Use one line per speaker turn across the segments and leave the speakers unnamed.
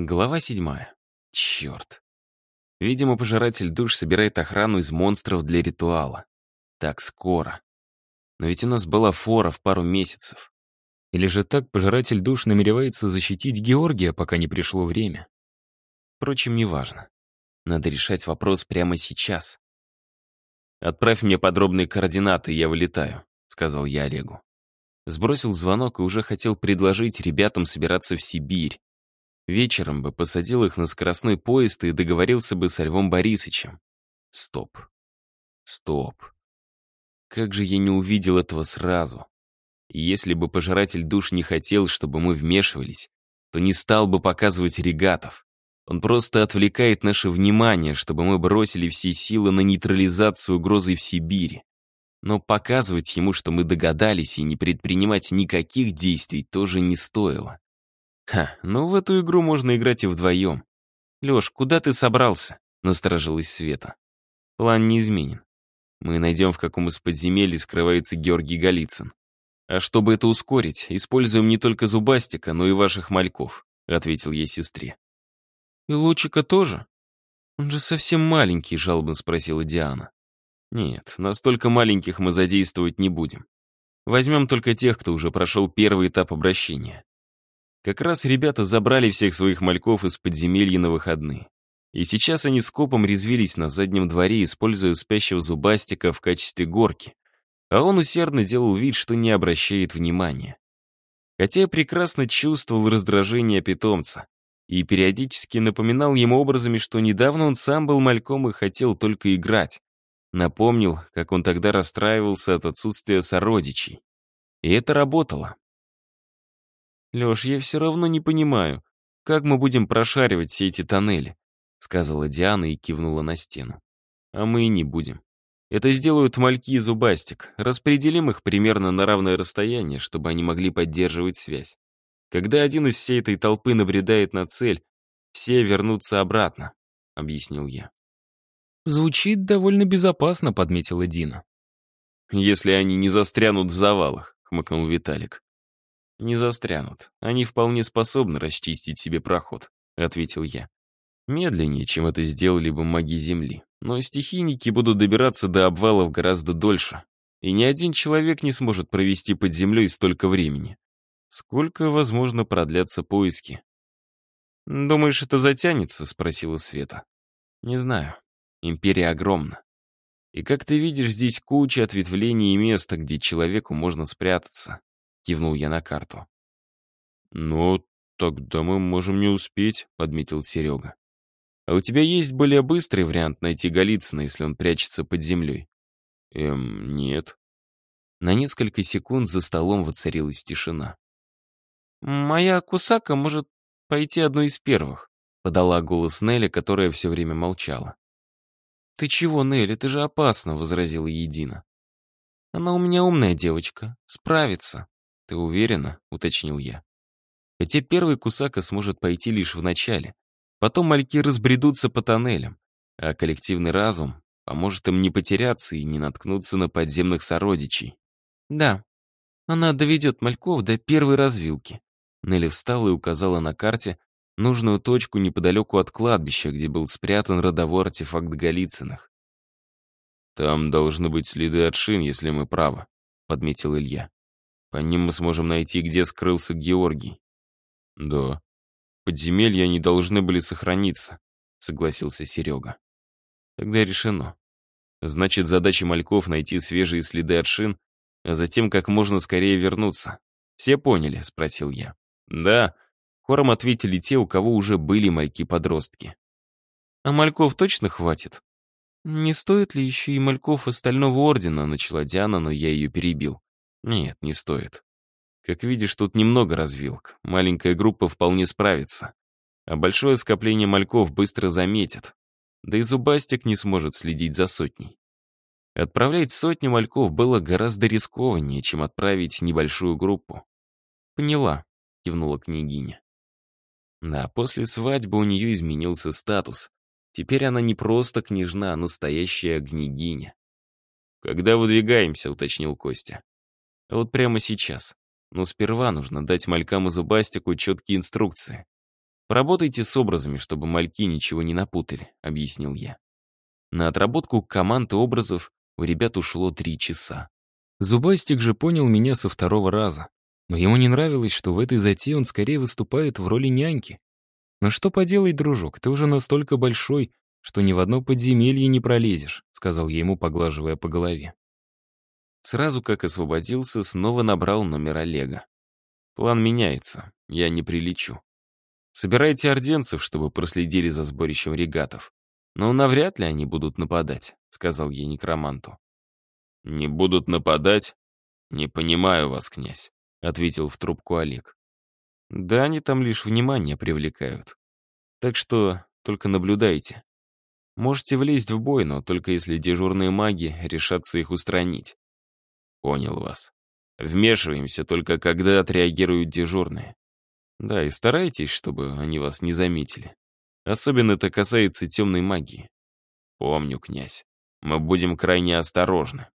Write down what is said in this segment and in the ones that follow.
Глава седьмая. Черт. Видимо, пожиратель душ собирает охрану из монстров для ритуала. Так скоро. Но ведь у нас была фора в пару месяцев. Или же так пожиратель душ намеревается защитить Георгия, пока не пришло время? Впрочем, неважно. Надо решать вопрос прямо сейчас. «Отправь мне подробные координаты, я вылетаю», — сказал я Олегу. Сбросил звонок и уже хотел предложить ребятам собираться в Сибирь. Вечером бы посадил их на скоростной поезд и договорился бы со Львом Борисычем. Стоп. Стоп. Как же я не увидел этого сразу. Если бы пожиратель душ не хотел, чтобы мы вмешивались, то не стал бы показывать регатов. Он просто отвлекает наше внимание, чтобы мы бросили все силы на нейтрализацию угрозы в Сибири. Но показывать ему, что мы догадались, и не предпринимать никаких действий тоже не стоило. Ха, ну в эту игру можно играть и вдвоем. Леш, куда ты собрался? Насторожилась Света. План не изменен. Мы найдем, в каком из подземелий скрывается Георгий Голицын. А чтобы это ускорить, используем не только Зубастика, но и ваших мальков, ответил ей сестре. И Лучика тоже? Он же совсем маленький, жалобно спросила Диана. Нет, настолько маленьких мы задействовать не будем. Возьмем только тех, кто уже прошел первый этап обращения. Как раз ребята забрали всех своих мальков из подземелья на выходные. И сейчас они скопом резвились на заднем дворе, используя спящего зубастика в качестве горки. А он усердно делал вид, что не обращает внимания. Хотя я прекрасно чувствовал раздражение питомца и периодически напоминал ему образами, что недавно он сам был мальком и хотел только играть. Напомнил, как он тогда расстраивался от отсутствия сородичей. И это работало. «Леш, я все равно не понимаю, как мы будем прошаривать все эти тоннели?» сказала Диана и кивнула на стену. «А мы и не будем. Это сделают мальки и зубастик. Распределим их примерно на равное расстояние, чтобы они могли поддерживать связь. Когда один из всей этой толпы набредает на цель, все вернутся обратно», — объяснил я. «Звучит довольно безопасно», — подметила Дина. «Если они не застрянут в завалах», — хмыкнул Виталик. «Не застрянут. Они вполне способны расчистить себе проход», — ответил я. «Медленнее, чем это сделали бы маги Земли. Но стихийники будут добираться до обвалов гораздо дольше. И ни один человек не сможет провести под землей столько времени. Сколько, возможно, продлятся поиски?» «Думаешь, это затянется?» — спросила Света. «Не знаю. Империя огромна. И как ты видишь, здесь куча ответвлений и места, где человеку можно спрятаться кивнул я на карту. «Ну, тогда мы можем не успеть», — подметил Серега. «А у тебя есть более быстрый вариант найти Голицына, если он прячется под землей?» «Эм, нет». На несколько секунд за столом воцарилась тишина. «Моя Кусака может пойти одной из первых», — подала голос Нелли, которая все время молчала. «Ты чего, Нелли, это же опасно», — возразила Едина. «Она у меня умная девочка, справится». «Ты уверена?» — уточнил я. Хотя первый Кусака сможет пойти лишь в начале. Потом мальки разбредутся по тоннелям, а коллективный разум поможет им не потеряться и не наткнуться на подземных сородичей. «Да, она доведет мальков до первой развилки». Нелли встала и указала на карте нужную точку неподалеку от кладбища, где был спрятан родовой артефакт Голицыных. «Там должны быть следы от шин, если мы правы», — подметил Илья. По ним мы сможем найти, где скрылся Георгий. Да. Подземелья не должны были сохраниться, согласился Серега. Тогда решено. Значит, задача мальков найти свежие следы от шин, а затем как можно скорее вернуться. Все поняли? Спросил я. Да. Хором ответили те, у кого уже были мальки-подростки. А мальков точно хватит? Не стоит ли еще и мальков остального ордена, начала Диана, но я ее перебил. Нет, не стоит. Как видишь, тут немного развилок. Маленькая группа вполне справится. А большое скопление мальков быстро заметят. Да и Зубастик не сможет следить за сотней. Отправлять сотню мальков было гораздо рискованнее, чем отправить небольшую группу. «Поняла», — кивнула княгиня. Да, после свадьбы у нее изменился статус. Теперь она не просто княжна, а настоящая княгиня. «Когда выдвигаемся?» — уточнил Костя. Вот прямо сейчас. Но сперва нужно дать малькам и зубастику четкие инструкции. Поработайте с образами, чтобы мальки ничего не напутали», — объяснил я. На отработку команд и образов у ребят ушло три часа. Зубастик же понял меня со второго раза. Но ему не нравилось, что в этой затее он скорее выступает в роли няньки. «Ну что поделать, дружок, ты уже настолько большой, что ни в одно подземелье не пролезешь», — сказал я ему, поглаживая по голове. Сразу как освободился, снова набрал номер Олега. «План меняется, я не прилечу. Собирайте орденцев, чтобы проследили за сборищем регатов. Но навряд ли они будут нападать», — сказал я некроманту. «Не будут нападать? Не понимаю вас, князь», — ответил в трубку Олег. «Да они там лишь внимание привлекают. Так что только наблюдайте. Можете влезть в бой, но только если дежурные маги решатся их устранить». «Понял вас. Вмешиваемся только когда отреагируют дежурные. Да, и старайтесь, чтобы они вас не заметили. Особенно это касается темной магии. Помню, князь. Мы будем крайне осторожны.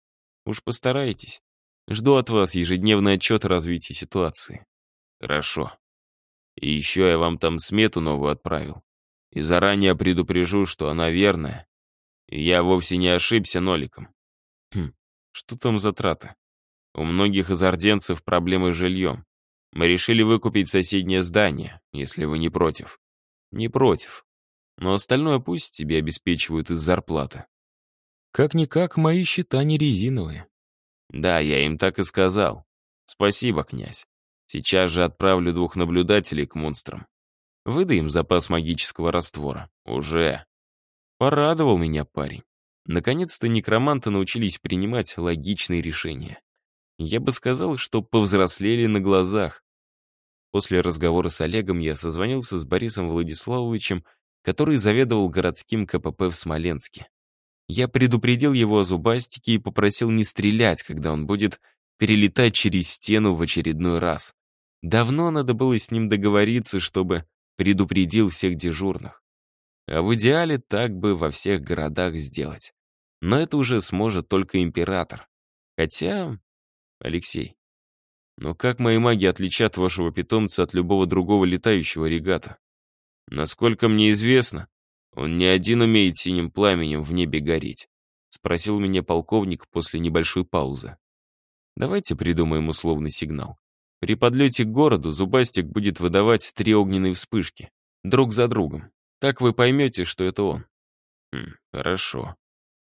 Уж постарайтесь. Жду от вас ежедневный отчет о развитии ситуации. Хорошо. И еще я вам там смету новую отправил. И заранее предупрежу, что она верная. И я вовсе не ошибся ноликом. Что там за траты? У многих из орденцев проблемы с жильем. Мы решили выкупить соседнее здание, если вы не против. Не против. Но остальное пусть тебе обеспечивают из зарплаты. Как-никак, мои счета не резиновые. Да, я им так и сказал. Спасибо, князь. Сейчас же отправлю двух наблюдателей к монстрам. Выдай им запас магического раствора. Уже. Порадовал меня парень. Наконец-то некроманты научились принимать логичные решения. Я бы сказал, что повзрослели на глазах. После разговора с Олегом я созвонился с Борисом Владиславовичем, который заведовал городским КПП в Смоленске. Я предупредил его о зубастике и попросил не стрелять, когда он будет перелетать через стену в очередной раз. Давно надо было с ним договориться, чтобы предупредил всех дежурных. А в идеале так бы во всех городах сделать. Но это уже сможет только император. Хотя Алексей. Но как мои маги отличат вашего питомца от любого другого летающего регата? Насколько мне известно, он не один умеет синим пламенем в небе гореть. Спросил меня полковник после небольшой паузы. Давайте придумаем условный сигнал. При подлете к городу Зубастик будет выдавать три огненные вспышки, друг за другом. Так вы поймете, что это он. Хм, хорошо.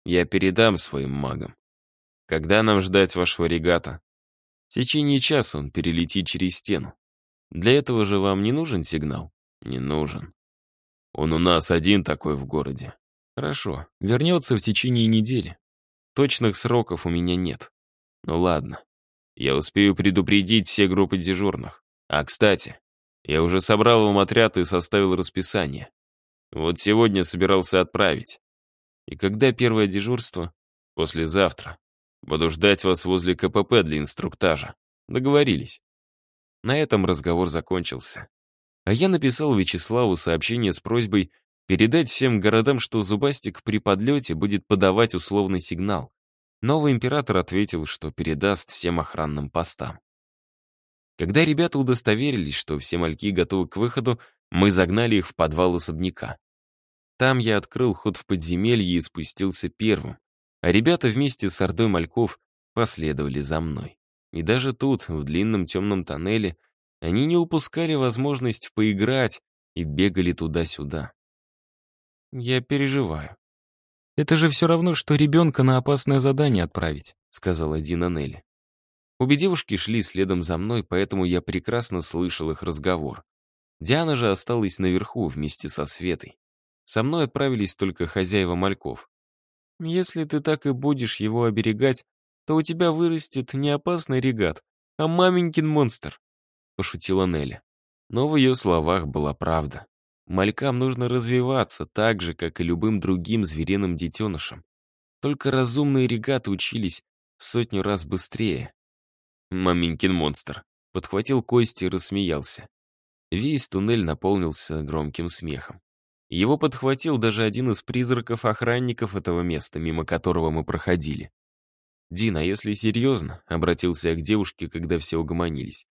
Я передам своим магам. Когда нам ждать вашего регата? В течение часа он перелетит через стену. Для этого же вам не нужен сигнал? Не нужен. Он у нас один такой в городе. Хорошо, вернется в течение недели. Точных сроков у меня нет. Ну ладно. Я успею предупредить все группы дежурных. А, кстати, я уже собрал вам отряд и составил расписание. Вот сегодня собирался отправить. И когда первое дежурство? Послезавтра. Буду ждать вас возле КПП для инструктажа. Договорились. На этом разговор закончился. А я написал Вячеславу сообщение с просьбой передать всем городам, что Зубастик при подлете будет подавать условный сигнал. Новый император ответил, что передаст всем охранным постам. Когда ребята удостоверились, что все мальки готовы к выходу, мы загнали их в подвал особняка. Там я открыл ход в подземелье и спустился первым, а ребята вместе с ордой мальков последовали за мной. И даже тут, в длинном темном тоннеле, они не упускали возможность поиграть и бегали туда-сюда. «Я переживаю. Это же все равно, что ребенка на опасное задание отправить», — сказала Дина Нелли. Обе девушки шли следом за мной, поэтому я прекрасно слышал их разговор. Диана же осталась наверху вместе со Светой. Со мной отправились только хозяева мальков. Если ты так и будешь его оберегать, то у тебя вырастет не опасный регат, а маменькин монстр», — пошутила Нелли. Но в ее словах была правда. Малькам нужно развиваться так же, как и любым другим звериным детенышам. Только разумные регаты учились в сотню раз быстрее. «Маменькин монстр», — подхватил Кости и рассмеялся. Весь туннель наполнился громким смехом. Его подхватил даже один из призраков-охранников этого места, мимо которого мы проходили. «Дина, если серьезно», — обратился я к девушке, когда все угомонились,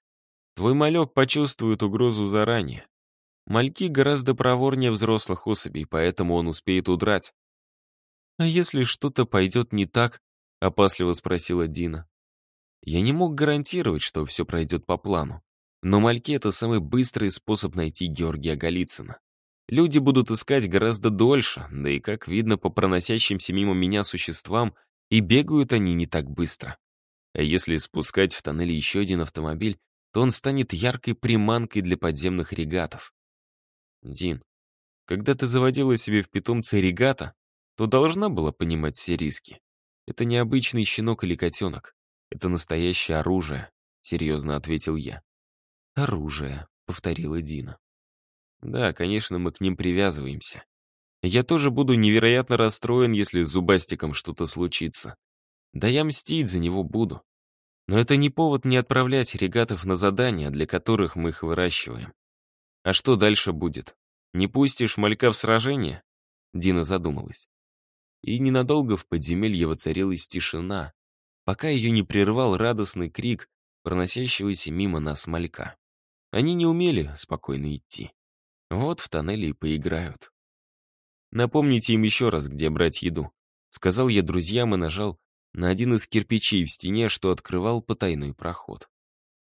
«твой малек почувствует угрозу заранее. Мальки гораздо проворнее взрослых особей, поэтому он успеет удрать. «А если что-то пойдет не так?» — опасливо спросила Дина. Я не мог гарантировать, что все пройдет по плану. Но мальки — это самый быстрый способ найти Георгия Голицына. Люди будут искать гораздо дольше, да и, как видно по проносящимся мимо меня существам, и бегают они не так быстро. А если спускать в тоннеле еще один автомобиль, то он станет яркой приманкой для подземных регатов. Дин, когда ты заводила себе в питомце регата, то должна была понимать все риски. Это не обычный щенок или котенок. Это настоящее оружие, серьезно ответил я. Оружие, повторила Дина. Да, конечно, мы к ним привязываемся. Я тоже буду невероятно расстроен, если с Зубастиком что-то случится. Да я мстить за него буду. Но это не повод не отправлять регатов на задания, для которых мы их выращиваем. А что дальше будет? Не пустишь малька в сражение? Дина задумалась. И ненадолго в подземелье воцарилась тишина, пока ее не прервал радостный крик, проносящегося мимо нас малька. Они не умели спокойно идти. Вот в тоннеле и поиграют. Напомните им еще раз, где брать еду. Сказал я друзьям и нажал на один из кирпичей в стене, что открывал потайной проход.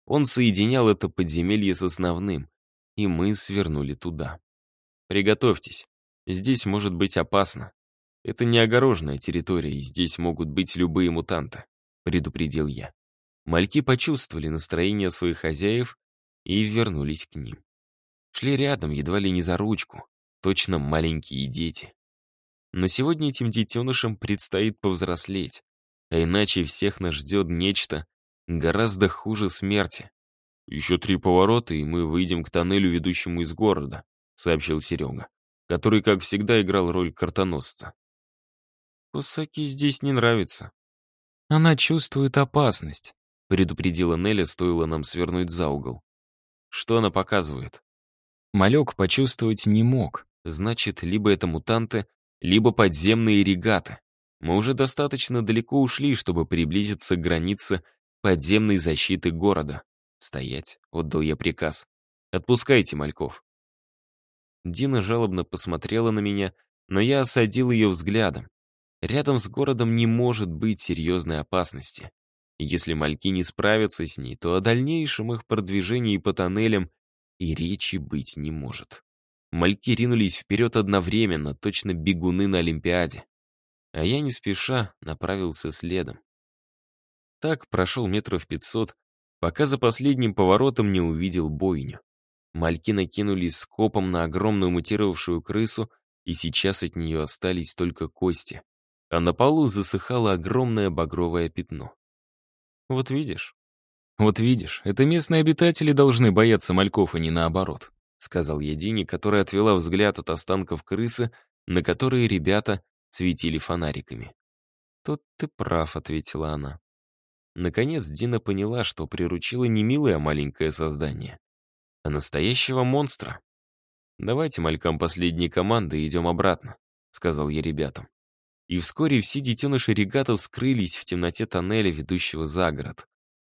Он соединял это подземелье с основным, и мы свернули туда. Приготовьтесь. Здесь может быть опасно. Это не огороженная территория, и здесь могут быть любые мутанты, предупредил я. Мальки почувствовали настроение своих хозяев и вернулись к ним. Шли рядом, едва ли не за ручку, точно маленькие дети. Но сегодня этим детенышам предстоит повзрослеть, а иначе всех нас ждет нечто гораздо хуже смерти. «Еще три поворота, и мы выйдем к тоннелю, ведущему из города», — сообщил Серега, который, как всегда, играл роль картоносца. «Кусаки здесь не нравится. Она чувствует опасность», — предупредила Неля, стоило нам свернуть за угол. «Что она показывает?» Малек почувствовать не мог. Значит, либо это мутанты, либо подземные регаты. Мы уже достаточно далеко ушли, чтобы приблизиться к границе подземной защиты города. «Стоять», — отдал я приказ. «Отпускайте мальков». Дина жалобно посмотрела на меня, но я осадил ее взглядом. Рядом с городом не может быть серьезной опасности. Если мальки не справятся с ней, то о дальнейшем их продвижении по тоннелям и речи быть не может. Мальки ринулись вперед одновременно, точно бегуны на Олимпиаде а я не спеша направился следом. Так прошел метров пятьсот, пока за последним поворотом не увидел бойню. Мальки накинулись скопом на огромную мутировавшую крысу, и сейчас от нее остались только кости, а на полу засыхало огромное багровое пятно. Вот видишь? Вот видишь, это местные обитатели должны бояться мальков, а не наоборот, сказал я Дине, которая отвела взгляд от останков крысы, на которые ребята светили фонариками. «Тут ты прав», — ответила она. Наконец Дина поняла, что приручила не милое маленькое создание, а настоящего монстра. «Давайте малькам последние команды и идем обратно», — сказал я ребятам. И вскоре все детеныши регатов скрылись в темноте тоннеля, ведущего за город.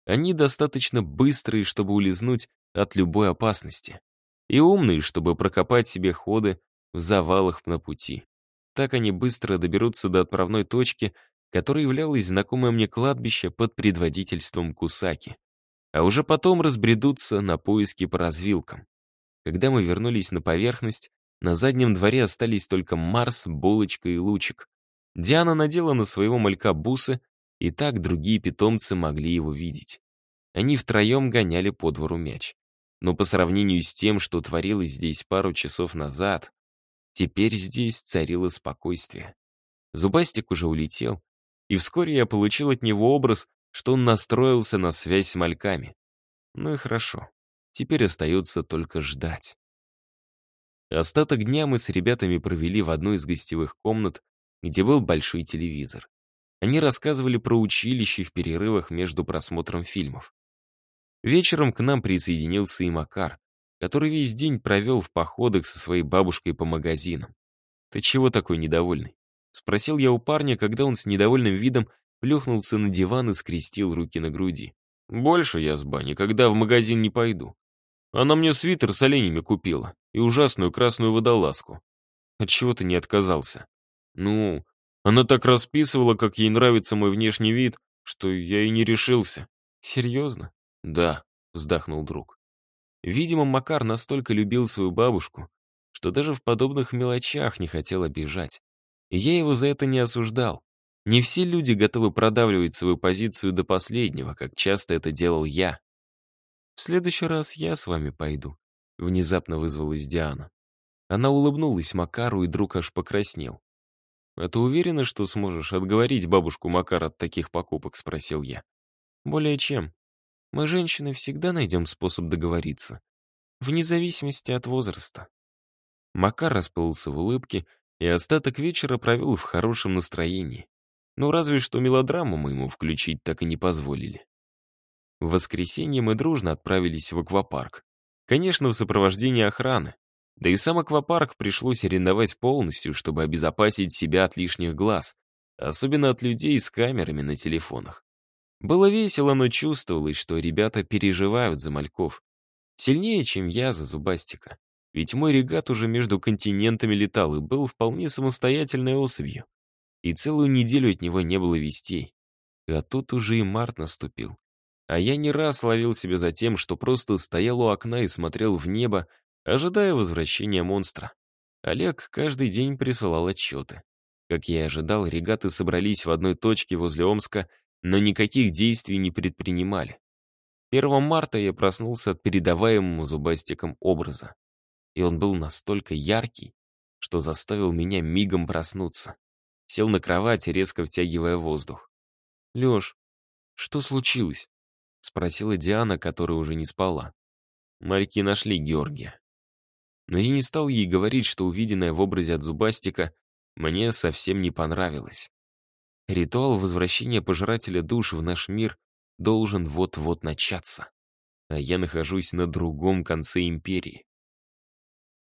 Они достаточно быстрые, чтобы улизнуть от любой опасности, и умные, чтобы прокопать себе ходы в завалах на пути. Так они быстро доберутся до отправной точки, которая являлась знакомое мне кладбище под предводительством Кусаки. А уже потом разбредутся на поиски по развилкам. Когда мы вернулись на поверхность, на заднем дворе остались только Марс, Булочка и Лучик. Диана надела на своего малька бусы, и так другие питомцы могли его видеть. Они втроем гоняли по двору мяч. Но по сравнению с тем, что творилось здесь пару часов назад, Теперь здесь царило спокойствие. Зубастик уже улетел, и вскоре я получил от него образ, что он настроился на связь с мальками. Ну и хорошо. Теперь остается только ждать. Остаток дня мы с ребятами провели в одной из гостевых комнат, где был большой телевизор. Они рассказывали про училище в перерывах между просмотром фильмов. Вечером к нам присоединился и Макар, который весь день провел в походах со своей бабушкой по магазинам. «Ты чего такой недовольный?» — спросил я у парня, когда он с недовольным видом плюхнулся на диван и скрестил руки на груди. «Больше я с ба никогда в магазин не пойду. Она мне свитер с оленями купила и ужасную красную водолазку. Отчего ты не отказался? Ну, она так расписывала, как ей нравится мой внешний вид, что я и не решился. Серьезно? Да, вздохнул друг. Видимо, Макар настолько любил свою бабушку, что даже в подобных мелочах не хотел обижать. И я его за это не осуждал. Не все люди готовы продавливать свою позицию до последнего, как часто это делал я. «В следующий раз я с вами пойду», — внезапно вызвалась Диана. Она улыбнулась Макару, и друг аж покраснел. «А ты уверена, что сможешь отговорить бабушку Макар от таких покупок?» — спросил я. «Более чем. Мы, женщины, всегда найдем способ договориться. Вне зависимости от возраста». Макар расплылся в улыбке и остаток вечера провел в хорошем настроении. Ну, разве что мелодраму мы ему включить так и не позволили. В воскресенье мы дружно отправились в аквапарк. Конечно, в сопровождении охраны. Да и сам аквапарк пришлось арендовать полностью, чтобы обезопасить себя от лишних глаз, особенно от людей с камерами на телефонах. Было весело, но чувствовалось, что ребята переживают за мальков. Сильнее, чем я за зубастика. Ведь мой регат уже между континентами летал и был вполне самостоятельной особью. И целую неделю от него не было вестей. А тут уже и март наступил. А я не раз ловил себя за тем, что просто стоял у окна и смотрел в небо, ожидая возвращения монстра. Олег каждый день присылал отчеты. Как я и ожидал, регаты собрались в одной точке возле Омска, но никаких действий не предпринимали. 1 марта я проснулся от передаваемого зубастиком образа. И он был настолько яркий, что заставил меня мигом проснуться. Сел на кровати, резко втягивая воздух. «Лёш, что случилось?» — спросила Диана, которая уже не спала. Мальки нашли Георгия. Но я не стал ей говорить, что увиденное в образе от Зубастика мне совсем не понравилось. Ритуал возвращения пожирателя душ в наш мир должен вот-вот начаться. А я нахожусь на другом конце империи.